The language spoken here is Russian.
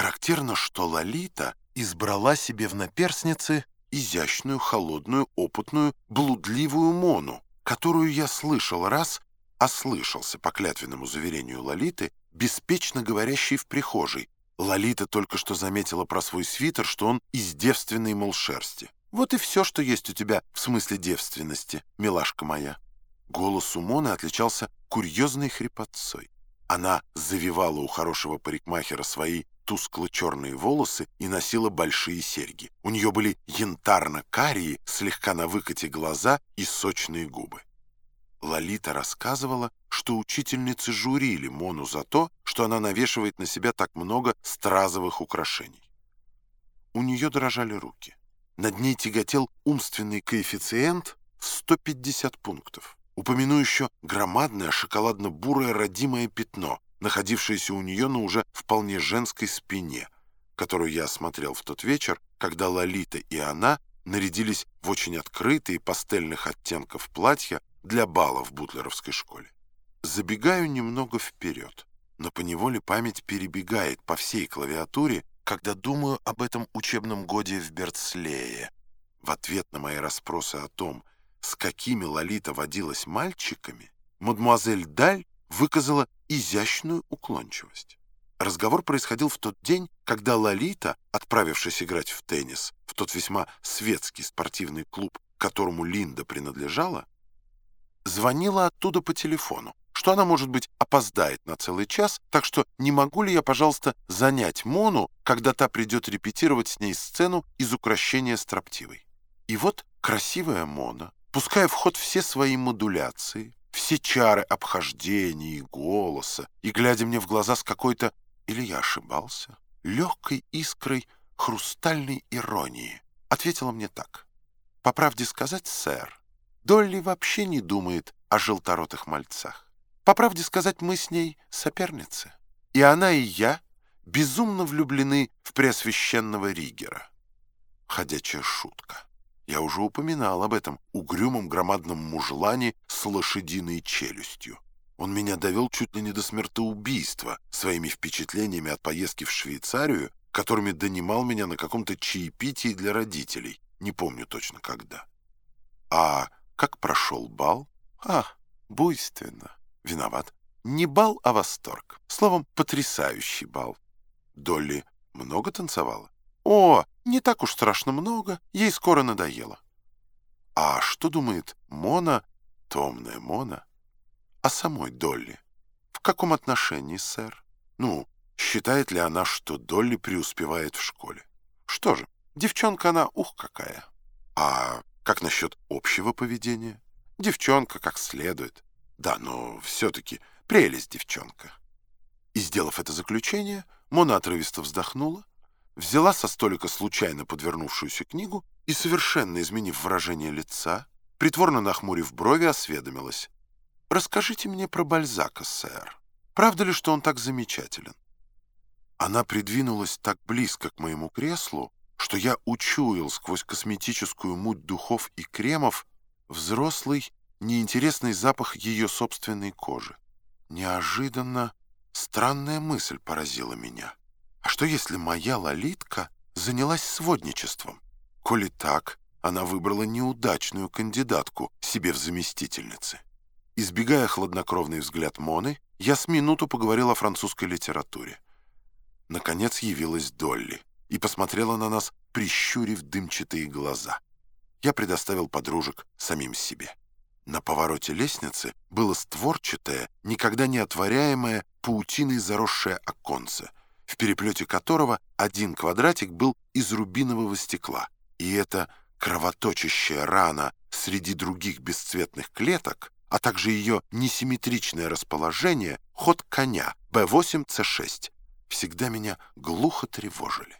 Характерно, что Лолита избрала себе в наперснице изящную, холодную, опытную, блудливую Мону, которую я слышал раз, ослышался по клятвенному заверению Лолиты, беспечно говорящей в прихожей. Лолита только что заметила про свой свитер, что он из девственной, мол, шерсти. Вот и все, что есть у тебя в смысле девственности, милашка моя. Голос у Моны отличался курьезной хрипотцой. Она завивала у хорошего парикмахера свои тускло-черные волосы и носила большие серьги. У нее были янтарно-карие, слегка на выкате глаза и сочные губы. Лолита рассказывала, что учительницы журили Мону за то, что она навешивает на себя так много стразовых украшений. У нее дрожали руки. Над ней тяготел умственный коэффициент в 150 пунктов. Упомяну еще громадное шоколадно-бурое родимое пятно, находившееся у нее на уже вполне женской спине, которую я осмотрел в тот вечер, когда Лолита и она нарядились в очень открытые пастельных оттенков платья для бала в бутлеровской школе. Забегаю немного вперед, но поневоле память перебегает по всей клавиатуре, когда думаю об этом учебном годе в Берцлее. В ответ на мои расспросы о том, с какими Лолита водилась мальчиками, мадемуазель Даль выказала изящную уклончивость. Разговор происходил в тот день, когда Лолита, отправившись играть в теннис в тот весьма светский спортивный клуб, которому Линда принадлежала, звонила оттуда по телефону, что она, может быть, опоздает на целый час, так что не могу ли я, пожалуйста, занять Мону, когда та придет репетировать с ней сцену из украшения строптивой. И вот красивая Мона, пуская в ход все свои модуляции, все чары обхождения и голоса, и глядя мне в глаза с какой-то, или я ошибался, легкой искрой хрустальной иронии, ответила мне так. «По правде сказать, сэр, Долли вообще не думает о желторотых мальцах. По правде сказать, мы с ней соперницы. И она, и я безумно влюблены в преосвященного Ригера. Ходячая шутка. Я уже упоминал об этом угрюмом громадном мужлане с лошадиной челюстью. Он меня довел чуть ли не до смертоубийства своими впечатлениями от поездки в Швейцарию, которыми донимал меня на каком-то чаепитии для родителей. Не помню точно когда. А как прошел бал? А, буйственно. Виноват. Не бал, а восторг. Словом, потрясающий бал. Долли много танцевала? О, не так уж страшно много, ей скоро надоело. А что думает Мона, томная Мона, о самой Долли? В каком отношении, сэр? Ну, считает ли она, что Долли преуспевает в школе? Что же, девчонка она, ух, какая. А как насчет общего поведения? Девчонка как следует. Да, но все-таки прелесть девчонка. И, сделав это заключение, Мона отрывисто вздохнула, взяла со столика случайно подвернувшуюся книгу и, совершенно изменив выражение лица, притворно нахмурив брови, осведомилась. «Расскажите мне про Бальзака, сэр. Правда ли, что он так замечателен?» Она придвинулась так близко к моему креслу, что я учуял сквозь косметическую муть духов и кремов взрослый, неинтересный запах ее собственной кожи. Неожиданно странная мысль поразила меня. А что если моя Лолитка занялась сводничеством? Коли так, она выбрала неудачную кандидатку себе в заместительницы. Избегая хладнокровный взгляд Моны, я с минуту поговорил о французской литературе. Наконец явилась Долли и посмотрела на нас, прищурив дымчатые глаза. Я предоставил подружек самим себе. На повороте лестницы было створчатое, никогда не отворяемое, паутиной заросшее оконце — в переплете которого один квадратик был из рубинового стекла. И эта кровоточащая рана среди других бесцветных клеток, а также ее несимметричное расположение, ход коня B8C6, всегда меня глухо тревожили.